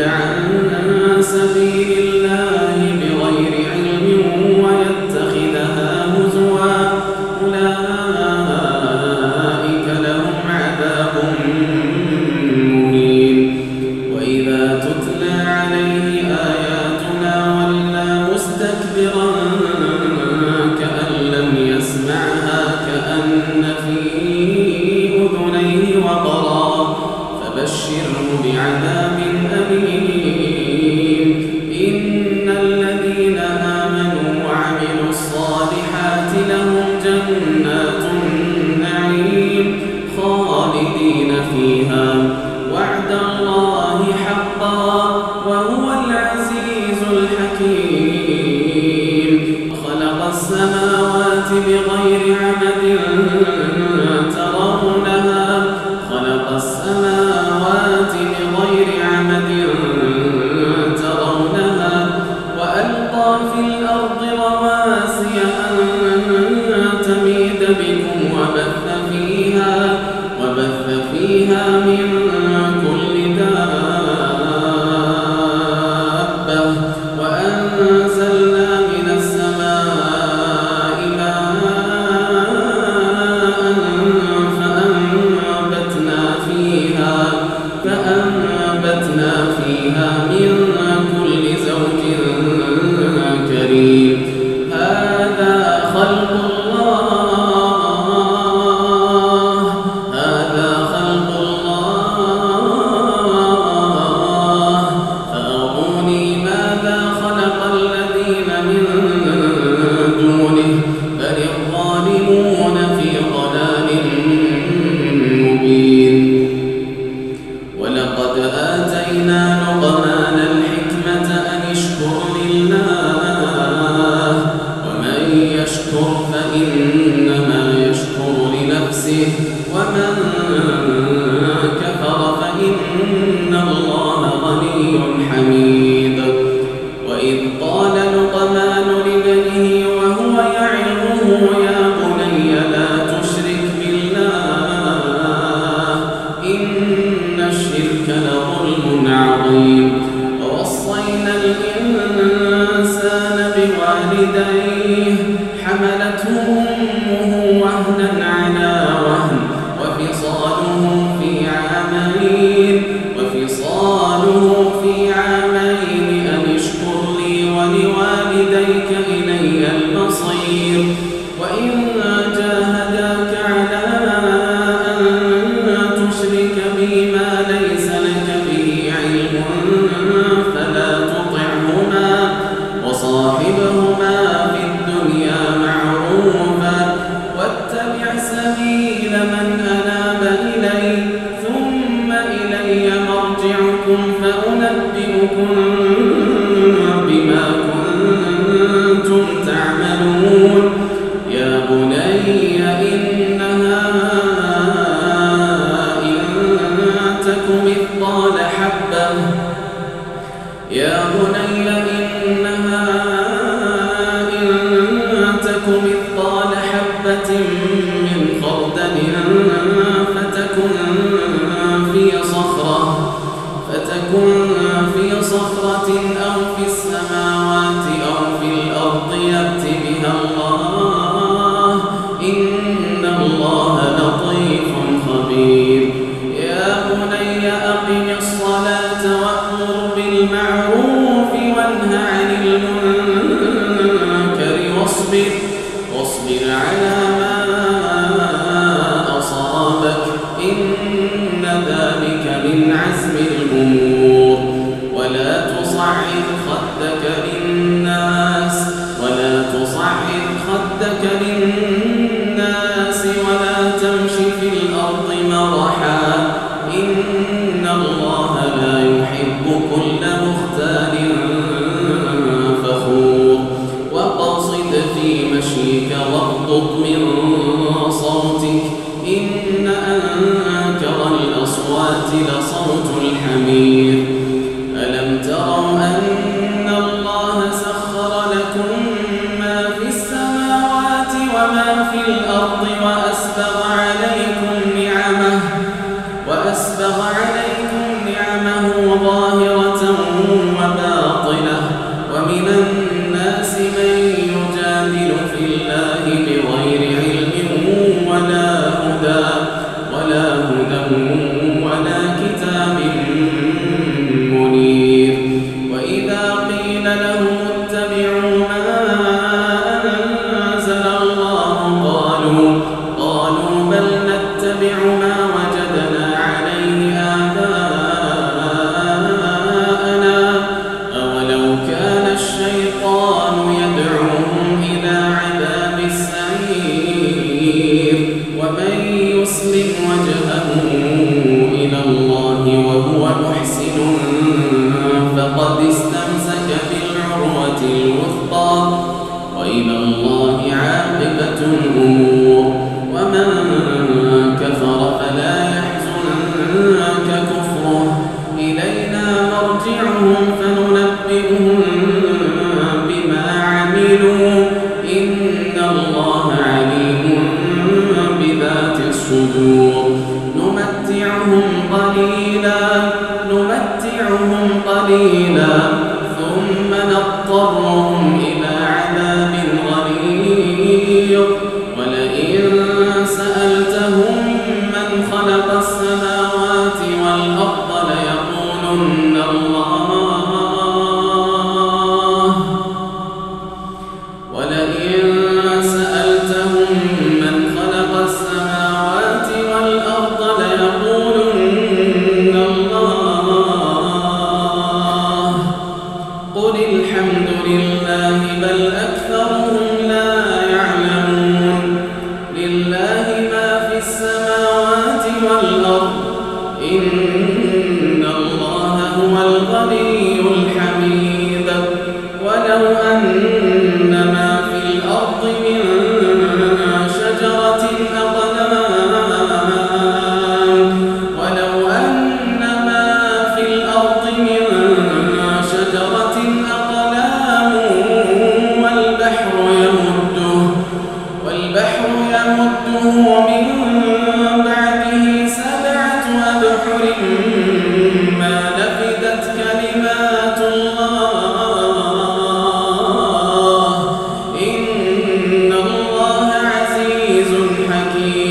عن ربكم بالمعروف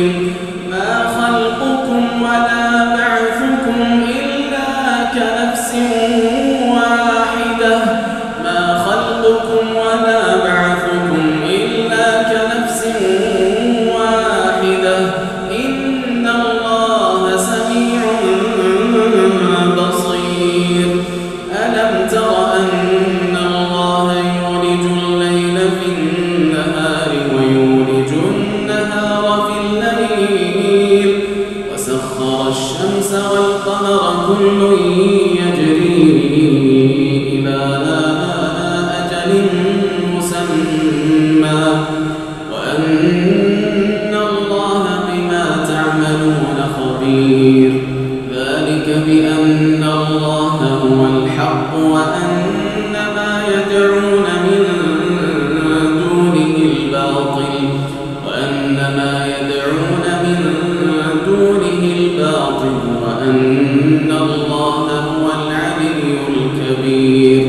you. بأن الله هو الحق وأن يدعون من دونه الباطل وأن يدعون من دونه الباطل وأن الله هو العلي الكبير.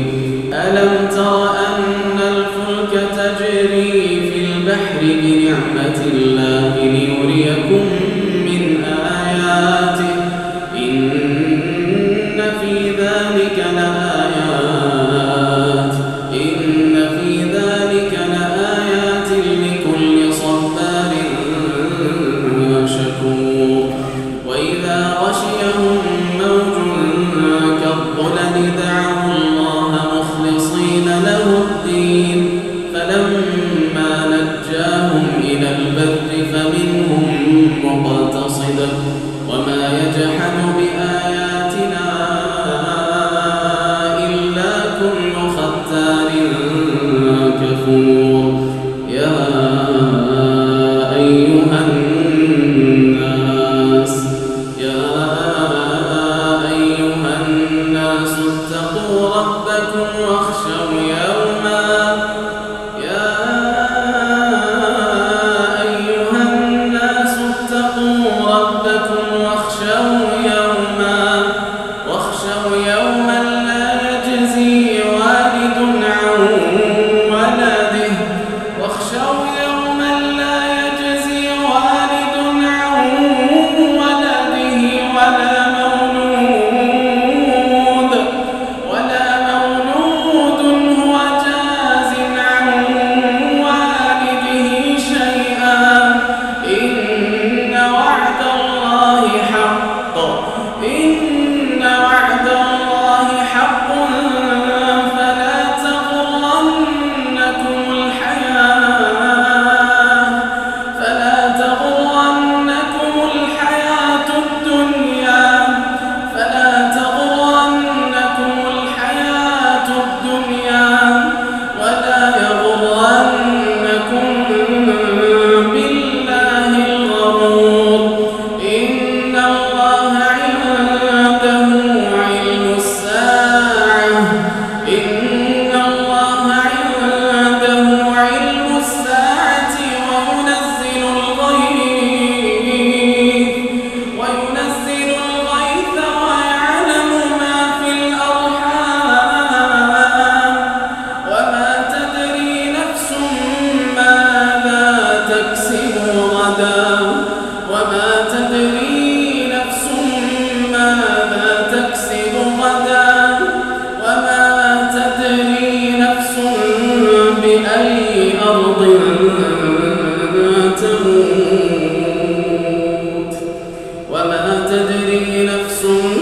ألم تر أن الفلك تجري في البحر بنعمة الله ليريكم من آياته mm -hmm.